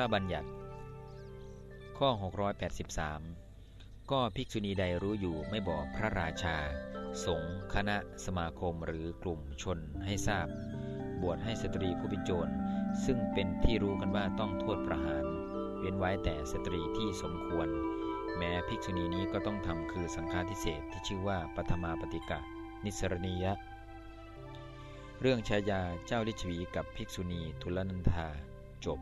ระบัญญัติ ข้อ 683 ก็ภิกษุณีใดรู้อยู่ไม่บอกพระราชา สงฆ์คณะสมาคมหรือกลุ่มชนให้ทราบ บวชให้สตรีผู้เป็นโจร ซึ่งเป็นที่รู้กันว่าต้องโทษประหาร เว้นไว้แต่สตรีที่สมควร แม้ภิกษุณีนี้ก็ต้องทำคือสังฆาทิเศษที่ชื่อว่าปัทมาปฏิกะ นิสรณียะเรื่องชายาเจ้าลิชวีกับภิกษุณีทุลนันธาจบ